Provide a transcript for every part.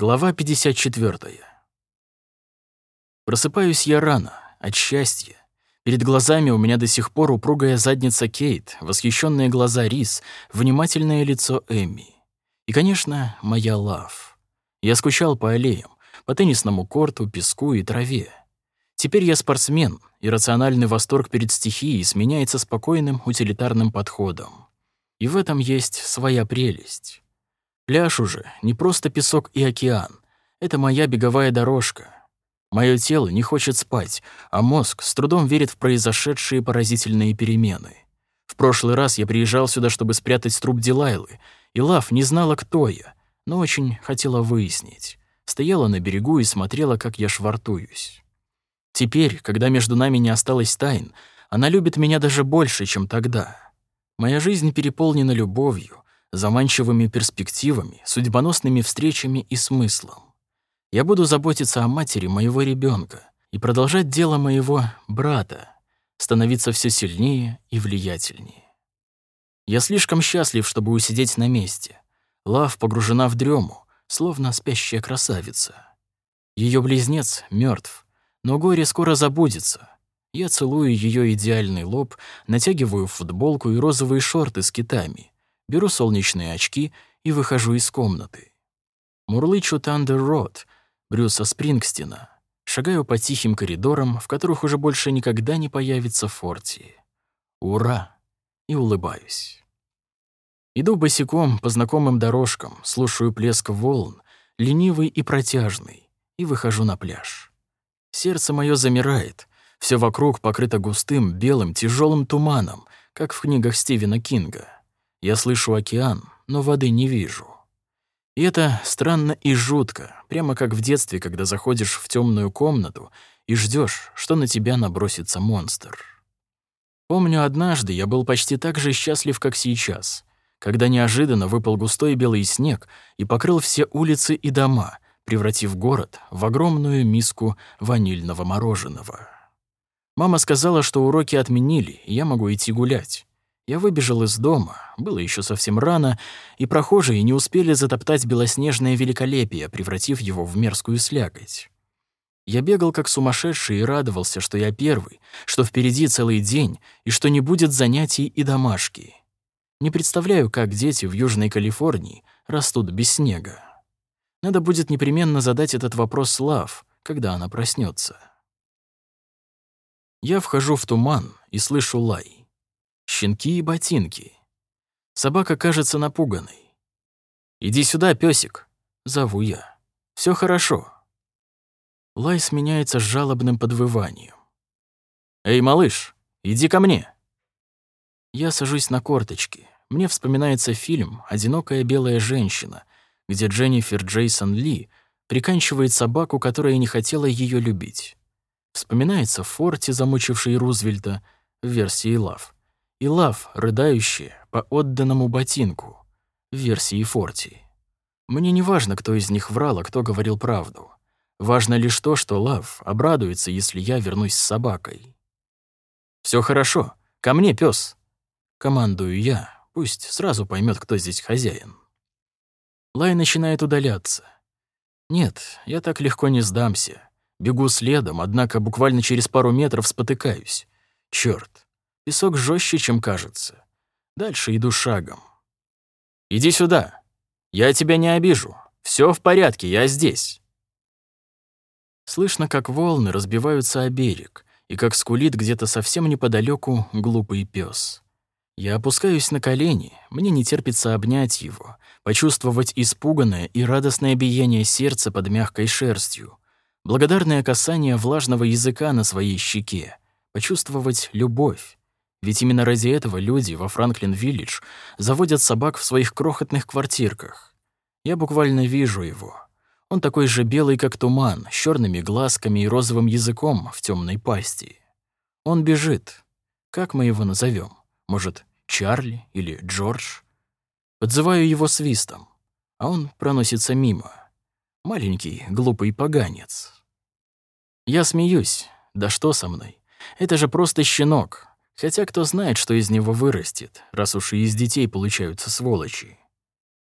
Глава 54. Просыпаюсь я рано, от счастья. Перед глазами у меня до сих пор упругая задница Кейт, восхищенные глаза Рис, внимательное лицо Эми. И, конечно, моя лав. Я скучал по аллеям, по теннисному корту, песку и траве. Теперь я спортсмен, и рациональный восторг перед стихией сменяется спокойным утилитарным подходом. И в этом есть своя прелесть. Пляж уже не просто песок и океан. Это моя беговая дорожка. Мое тело не хочет спать, а мозг с трудом верит в произошедшие поразительные перемены. В прошлый раз я приезжал сюда, чтобы спрятать труп Дилайлы, и Лав не знала, кто я, но очень хотела выяснить. Стояла на берегу и смотрела, как я швартуюсь. Теперь, когда между нами не осталось тайн, она любит меня даже больше, чем тогда. Моя жизнь переполнена любовью, заманчивыми перспективами, судьбоносными встречами и смыслом. Я буду заботиться о матери моего ребенка и продолжать дело моего брата, становиться все сильнее и влиятельнее. Я слишком счастлив, чтобы усидеть на месте. Лав погружена в дрему, словно спящая красавица. Ее близнец мертв, но горе скоро забудется. Я целую ее идеальный лоб, натягиваю футболку и розовые шорты с китами — беру солнечные очки и выхожу из комнаты. Мурлычу Thunder Road Брюса Спрингстина, шагаю по тихим коридорам, в которых уже больше никогда не появится Форти. Ура! И улыбаюсь. Иду босиком по знакомым дорожкам, слушаю плеск волн, ленивый и протяжный, и выхожу на пляж. Сердце мое замирает, все вокруг покрыто густым, белым, тяжелым туманом, как в книгах Стивена Кинга. Я слышу океан, но воды не вижу. И это странно и жутко, прямо как в детстве, когда заходишь в темную комнату и ждешь, что на тебя набросится монстр. Помню, однажды я был почти так же счастлив, как сейчас, когда неожиданно выпал густой белый снег и покрыл все улицы и дома, превратив город в огромную миску ванильного мороженого. Мама сказала, что уроки отменили, и я могу идти гулять. Я выбежал из дома, было еще совсем рано, и прохожие не успели затоптать белоснежное великолепие, превратив его в мерзкую слякоть. Я бегал как сумасшедший и радовался, что я первый, что впереди целый день и что не будет занятий и домашки. Не представляю, как дети в Южной Калифорнии растут без снега. Надо будет непременно задать этот вопрос Лав, когда она проснется. Я вхожу в туман и слышу лай щенки и ботинки. Собака кажется напуганной. «Иди сюда, песик, зову я. Все хорошо». Лай сменяется жалобным подвыванием. «Эй, малыш, иди ко мне!» Я сажусь на корточки. Мне вспоминается фильм «Одинокая белая женщина», где Дженнифер Джейсон Ли приканчивает собаку, которая не хотела ее любить. Вспоминается Форти, замучивший Рузвельта, в версии Лав и Лав, рыдающая по отданному ботинку, в версии Форти. Мне не важно, кто из них врал, а кто говорил правду. Важно лишь то, что Лав обрадуется, если я вернусь с собакой. Все хорошо, ко мне, пес. Командую я, пусть сразу поймет, кто здесь хозяин. Лай начинает удаляться. Нет, я так легко не сдамся. Бегу следом, однако буквально через пару метров спотыкаюсь. Черт, Песок жестче, чем кажется. Дальше иду шагом. «Иди сюда. Я тебя не обижу. Все в порядке, я здесь». Слышно, как волны разбиваются о берег, и как скулит где-то совсем неподалеку глупый пес. Я опускаюсь на колени, мне не терпится обнять его, почувствовать испуганное и радостное биение сердца под мягкой шерстью, благодарное касание влажного языка на своей щеке, почувствовать любовь, ведь именно ради этого люди во Франклин-Виллидж заводят собак в своих крохотных квартирках. Я буквально вижу его. Он такой же белый, как туман, с черными глазками и розовым языком в темной пасти. Он бежит. Как мы его назовем? Может, Чарли или Джордж? Подзываю его свистом, а он проносится мимо. Маленький, глупый поганец. Я смеюсь. Да что со мной? Это же просто щенок, Хотя кто знает, что из него вырастет, раз уж и из детей получаются сволочи.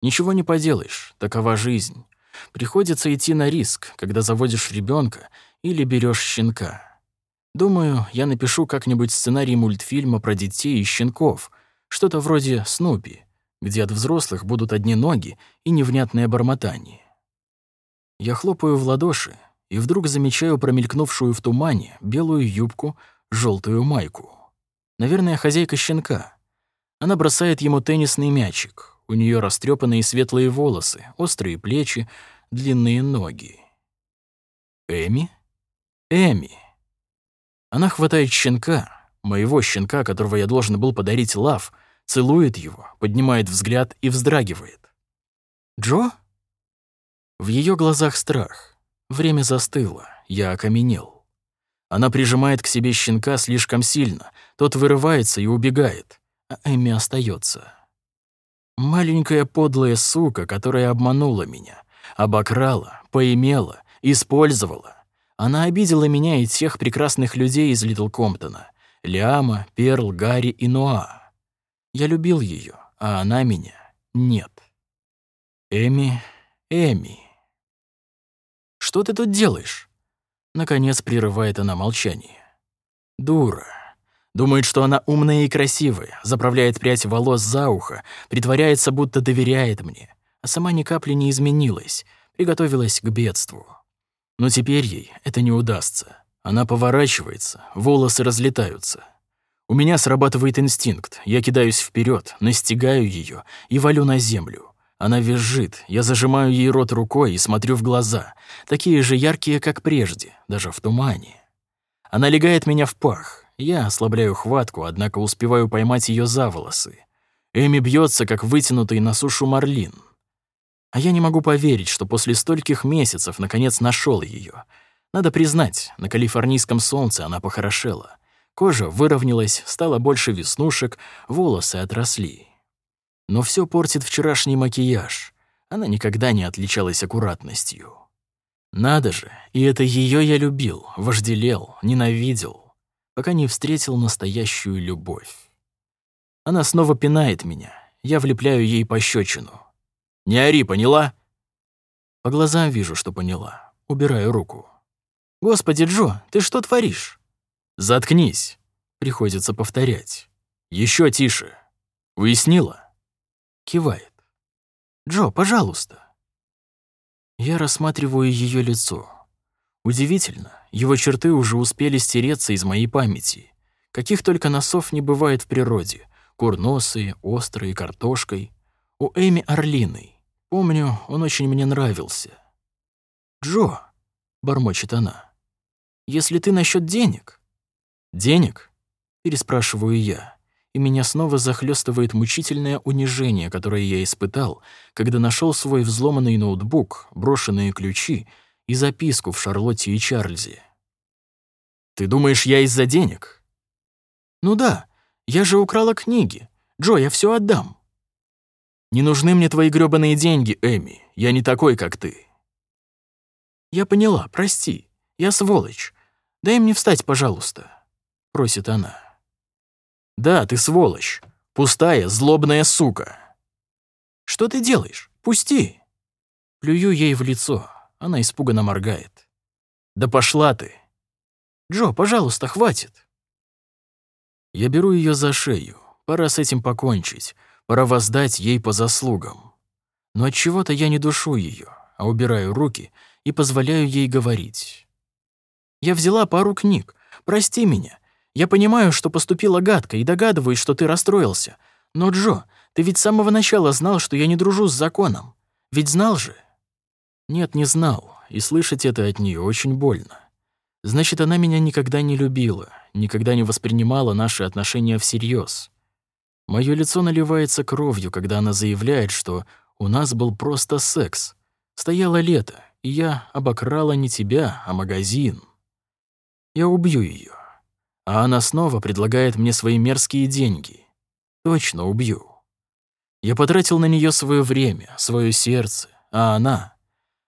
Ничего не поделаешь, такова жизнь. Приходится идти на риск, когда заводишь ребенка или берешь щенка. Думаю, я напишу как-нибудь сценарий мультфильма про детей и щенков, что-то вроде «Снупи», где от взрослых будут одни ноги и невнятное бормотание. Я хлопаю в ладоши и вдруг замечаю промелькнувшую в тумане белую юбку, желтую майку. Наверное, хозяйка щенка. Она бросает ему теннисный мячик. У нее растрепанные светлые волосы, острые плечи, длинные ноги. Эми? Эми. Она хватает щенка, моего щенка, которого я должен был подарить Лав, целует его, поднимает взгляд и вздрагивает. «Джо?» В ее глазах страх. Время застыло, я окаменел. Она прижимает к себе щенка слишком сильно, тот вырывается и убегает, а Эми остается. Маленькая подлая сука, которая обманула меня, обокрала, поимела, использовала. Она обидела меня и тех прекрасных людей из Литл Комптона — Лиама, Перл, Гарри и Нуа. Я любил ее, а она меня — нет. Эми, Эми. Что ты тут делаешь? Наконец прерывает она молчание. Дура. Думает, что она умная и красивая, заправляет прядь волос за ухо, притворяется, будто доверяет мне, а сама ни капли не изменилась, приготовилась к бедству. Но теперь ей это не удастся. Она поворачивается, волосы разлетаются. У меня срабатывает инстинкт. Я кидаюсь вперед, настигаю ее и валю на землю. Она визжит, я зажимаю ей рот рукой и смотрю в глаза, такие же яркие, как прежде, даже в тумане. Она легает меня в пах. Я ослабляю хватку, однако успеваю поймать ее за волосы. Эми бьется, как вытянутый на сушу марлин. А я не могу поверить, что после стольких месяцев наконец нашел ее. Надо признать, на калифорнийском солнце она похорошела. Кожа выровнялась, стало больше веснушек, волосы отросли. Но все портит вчерашний макияж. Она никогда не отличалась аккуратностью. Надо же, и это ее я любил, вожделел, ненавидел, пока не встретил настоящую любовь. Она снова пинает меня, я влепляю ей пощечину. «Не ори, поняла?» По глазам вижу, что поняла. Убираю руку. «Господи, Джо, ты что творишь?» «Заткнись!» Приходится повторять. Еще тише. Уяснила?» Кивает. «Джо, пожалуйста». Я рассматриваю ее лицо. Удивительно, его черты уже успели стереться из моей памяти. Каких только носов не бывает в природе. Курносые, острые, картошкой. У Эми орлиный. Помню, он очень мне нравился. «Джо», — бормочет она, — «если ты насчет денег...» «Денег?» — переспрашиваю я, и меня снова захлестывает мучительное унижение, которое я испытал, когда нашел свой взломанный ноутбук, брошенные ключи и записку в Шарлотте и Чарльзе. «Ты думаешь, я из-за денег?» «Ну да, я же украла книги. Джо, я все отдам». Не нужны мне твои грёбаные деньги, Эми. Я не такой, как ты. Я поняла, прости. Я сволочь. Дай мне встать, пожалуйста, просит она. Да, ты сволочь. Пустая, злобная сука. Что ты делаешь? Пусти. Плюю ей в лицо. Она испуганно моргает. Да пошла ты. Джо, пожалуйста, хватит. Я беру ее за шею. Пора с этим покончить. Пора воздать ей по заслугам. Но от чего то я не душу ее, а убираю руки и позволяю ей говорить. «Я взяла пару книг. Прости меня. Я понимаю, что поступила гадко и догадываюсь, что ты расстроился. Но, Джо, ты ведь с самого начала знал, что я не дружу с законом. Ведь знал же?» Нет, не знал, и слышать это от нее очень больно. Значит, она меня никогда не любила, никогда не воспринимала наши отношения всерьез. Моё лицо наливается кровью, когда она заявляет, что у нас был просто секс. Стояло лето, и я обокрала не тебя, а магазин. Я убью её. А она снова предлагает мне свои мерзкие деньги. Точно убью. Я потратил на неё своё время, своё сердце, а она...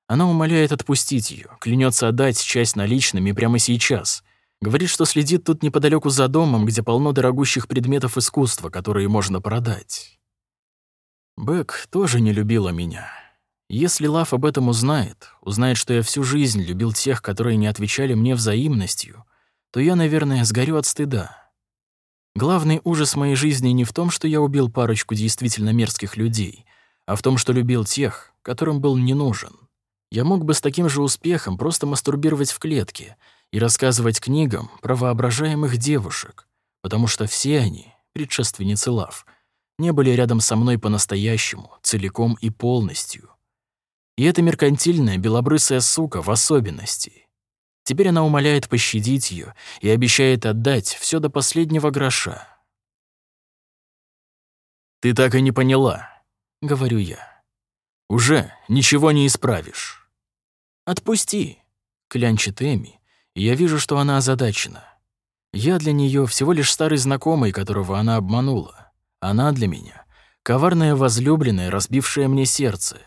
Она умоляет отпустить её, клянется отдать часть наличными прямо сейчас — Говорит, что следит тут неподалеку за домом, где полно дорогущих предметов искусства, которые можно продать. Бэк тоже не любила меня. Если Лав об этом узнает, узнает, что я всю жизнь любил тех, которые не отвечали мне взаимностью, то я, наверное, сгорю от стыда. Главный ужас моей жизни не в том, что я убил парочку действительно мерзких людей, а в том, что любил тех, которым был не нужен. Я мог бы с таким же успехом просто мастурбировать в клетке и рассказывать книгам про воображаемых девушек, потому что все они, предшественницы Лав, не были рядом со мной по-настоящему, целиком и полностью. И эта меркантильная белобрысая сука в особенности. Теперь она умоляет пощадить ее и обещает отдать все до последнего гроша. «Ты так и не поняла», — говорю я. «Уже ничего не исправишь». «Отпусти», — клянчит Эми, и я вижу, что она озадачена. Я для нее всего лишь старый знакомый, которого она обманула. Она для меня — коварная возлюбленная, разбившая мне сердце.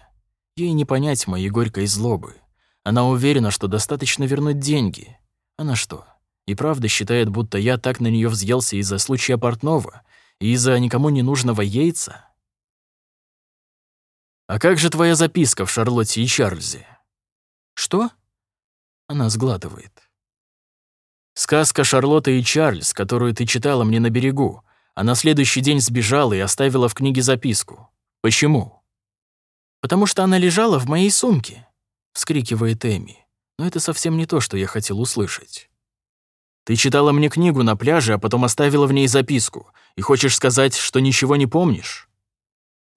Ей не понять моей горькой злобы. Она уверена, что достаточно вернуть деньги. Она что, и правда считает, будто я так на нее взъелся из-за случая портного и из-за никому не нужного яйца? «А как же твоя записка в Шарлотте и Чарльзе?» «Что?» Она сглатывает. «Сказка Шарлотта и Чарльз, которую ты читала мне на берегу, а на следующий день сбежала и оставила в книге записку. Почему?» «Потому что она лежала в моей сумке», — вскрикивает Эми. Но это совсем не то, что я хотел услышать. «Ты читала мне книгу на пляже, а потом оставила в ней записку, и хочешь сказать, что ничего не помнишь?»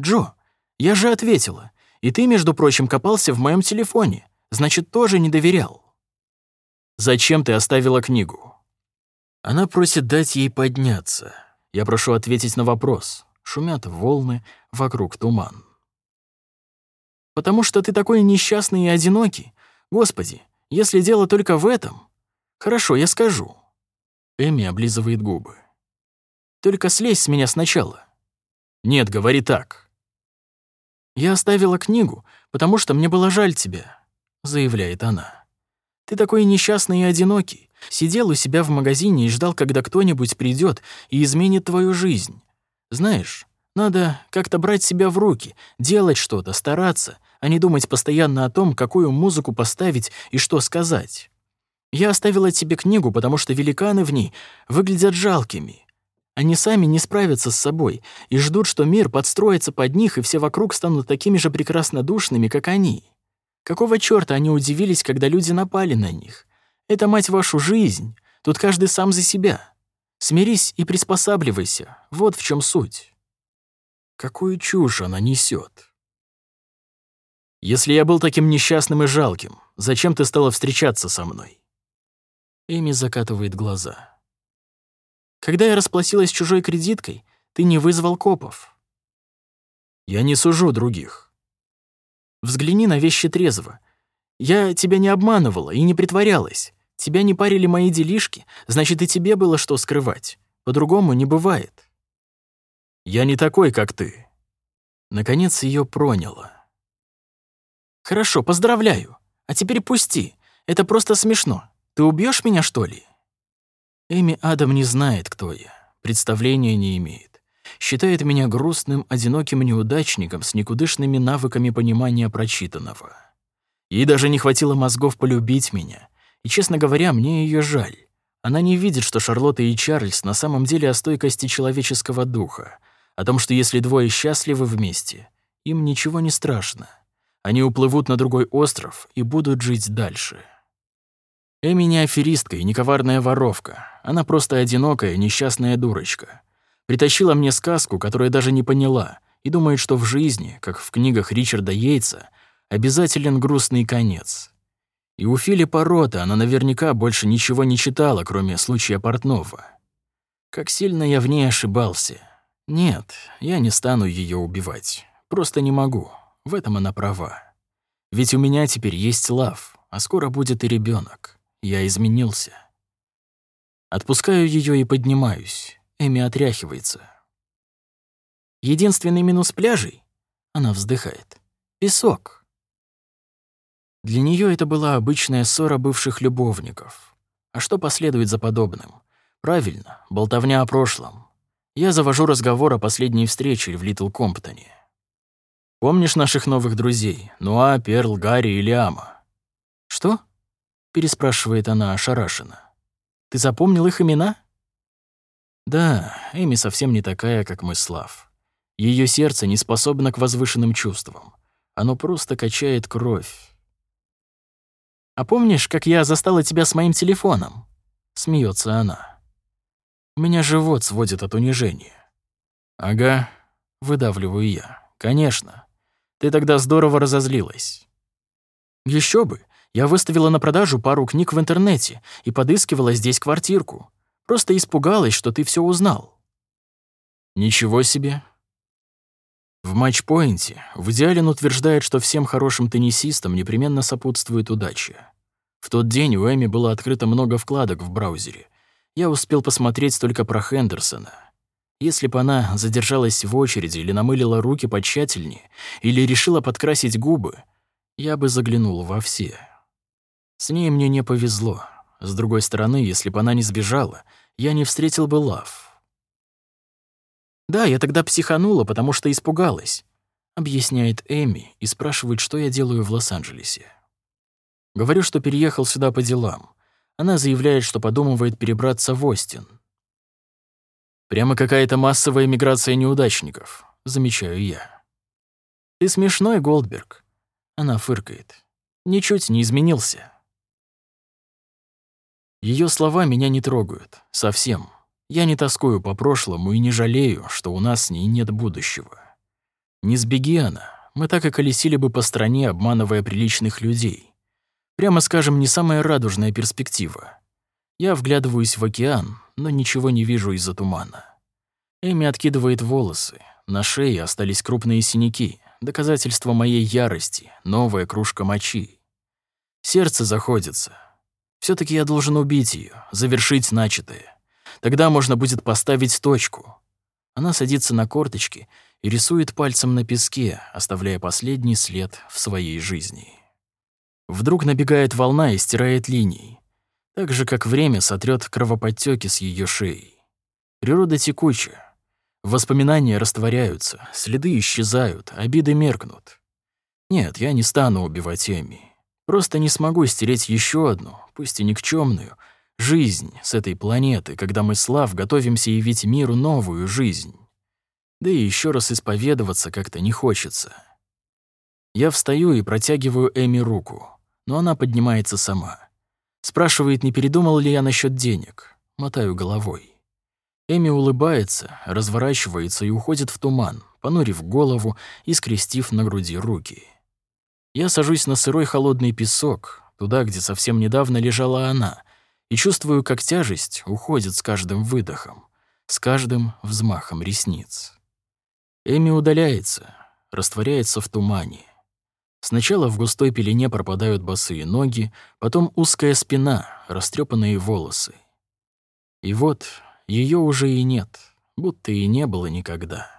«Джо, я же ответила, и ты, между прочим, копался в моем телефоне, значит, тоже не доверял». «Зачем ты оставила книгу?» Она просит дать ей подняться. Я прошу ответить на вопрос. Шумят волны, вокруг туман. Потому что ты такой несчастный и одинокий. Господи, если дело только в этом... Хорошо, я скажу. Эми облизывает губы. Только слезь с меня сначала. Нет, говори так. Я оставила книгу, потому что мне было жаль тебя, заявляет она. Ты такой несчастный и одинокий. Сидел у себя в магазине и ждал, когда кто-нибудь придет и изменит твою жизнь. Знаешь, надо как-то брать себя в руки, делать что-то, стараться, а не думать постоянно о том, какую музыку поставить и что сказать. Я оставила тебе книгу, потому что великаны в ней выглядят жалкими. Они сами не справятся с собой и ждут, что мир подстроится под них, и все вокруг станут такими же прекраснодушными, как они. Какого чёрта они удивились, когда люди напали на них? Это, мать вашу, жизнь. Тут каждый сам за себя. Смирись и приспосабливайся. Вот в чем суть. Какую чушь она несет. Если я был таким несчастным и жалким, зачем ты стала встречаться со мной? Эми закатывает глаза. Когда я расплатилась чужой кредиткой, ты не вызвал копов. Я не сужу других. Взгляни на вещи трезво. Я тебя не обманывала и не притворялась. Тебя не парили мои делишки, значит, и тебе было что скрывать. По-другому не бывает. Я не такой, как ты». Наконец ее проняло. «Хорошо, поздравляю. А теперь пусти. Это просто смешно. Ты убьешь меня, что ли?» Эми Адам не знает, кто я. Представления не имеет. Считает меня грустным, одиноким неудачником с никудышными навыками понимания прочитанного. Ей даже не хватило мозгов полюбить меня. И, честно говоря, мне ее жаль. Она не видит, что Шарлотта и Чарльз на самом деле о стойкости человеческого духа, о том, что если двое счастливы вместе, им ничего не страшно. Они уплывут на другой остров и будут жить дальше. Эми не аферистка и не коварная воровка. Она просто одинокая, несчастная дурочка. Притащила мне сказку, которую даже не поняла, и думает, что в жизни, как в книгах Ричарда Йейтса, обязателен грустный конец. И у Филиппа Рота она наверняка больше ничего не читала, кроме случая Портнова. Как сильно я в ней ошибался. Нет, я не стану ее убивать. Просто не могу. В этом она права. Ведь у меня теперь есть лав, а скоро будет и ребенок. Я изменился. Отпускаю ее и поднимаюсь. Эми отряхивается. Единственный минус пляжей, она вздыхает, песок. Для нее это была обычная ссора бывших любовников. А что последует за подобным? Правильно, болтовня о прошлом. Я завожу разговор о последней встрече в Литл Комптоне. Помнишь наших новых друзей? Нуа, Перл, Гарри и Лиама?» «Что?» — переспрашивает она ошарашенно. «Ты запомнил их имена?» «Да, Эми совсем не такая, как мы Слав. Ее сердце не способно к возвышенным чувствам. Оно просто качает кровь. «А помнишь, как я застала тебя с моим телефоном?» — смеется она. Меня живот сводит от унижения. «Ага», — выдавливаю я. «Конечно. Ты тогда здорово разозлилась». Еще бы. Я выставила на продажу пару книг в интернете и подыскивала здесь квартирку. Просто испугалась, что ты все узнал». «Ничего себе. В матчпоинте Вдиалин утверждает, что всем хорошим теннисистам непременно сопутствует удача. В тот день у Эми было открыто много вкладок в браузере. Я успел посмотреть только про Хендерсона. Если бы она задержалась в очереди или намылила руки потщательнее, или решила подкрасить губы, я бы заглянул во все. С ней мне не повезло. С другой стороны, если бы она не сбежала, я не встретил бы Лав. «Да, я тогда психанула, потому что испугалась», — объясняет Эми и спрашивает, что я делаю в Лос-Анджелесе. Говорю, что переехал сюда по делам. Она заявляет, что подумывает перебраться в Остин. Прямо какая-то массовая миграция неудачников, замечаю я. «Ты смешной, Голдберг», — она фыркает. «Ничуть не изменился». Ее слова меня не трогают. Совсем. Я не тоскую по прошлому и не жалею, что у нас с ней нет будущего. Не сбеги она, мы так и колесили бы по стране, обманывая приличных людей. Прямо скажем, не самая радужная перспектива. Я вглядываюсь в океан, но ничего не вижу из-за тумана. Эми откидывает волосы, на шее остались крупные синяки, доказательство моей ярости, новая кружка мочи. Сердце заходится. все таки я должен убить ее, завершить начатое. Тогда можно будет поставить точку. Она садится на корточки и рисует пальцем на песке, оставляя последний след в своей жизни. Вдруг набегает волна и стирает линии, так же, как время сотрет кровоподтеки с ее шеей. Природа текучая. Воспоминания растворяются, следы исчезают, обиды меркнут. Нет, я не стану убивать Эми. Просто не смогу стереть еще одну, пусть и никчемную, Жизнь с этой планеты, когда мы, Слав, готовимся явить миру новую жизнь. Да и еще раз исповедоваться как-то не хочется. Я встаю и протягиваю Эми руку, но она поднимается сама. Спрашивает, не передумал ли я насчет денег. Мотаю головой. Эми улыбается, разворачивается и уходит в туман, понурив голову и скрестив на груди руки. Я сажусь на сырой холодный песок, туда, где совсем недавно лежала она, и чувствую, как тяжесть уходит с каждым выдохом, с каждым взмахом ресниц. Эми удаляется, растворяется в тумане. Сначала в густой пелене пропадают босые ноги, потом узкая спина, растрепанные волосы. И вот ее уже и нет, будто и не было никогда.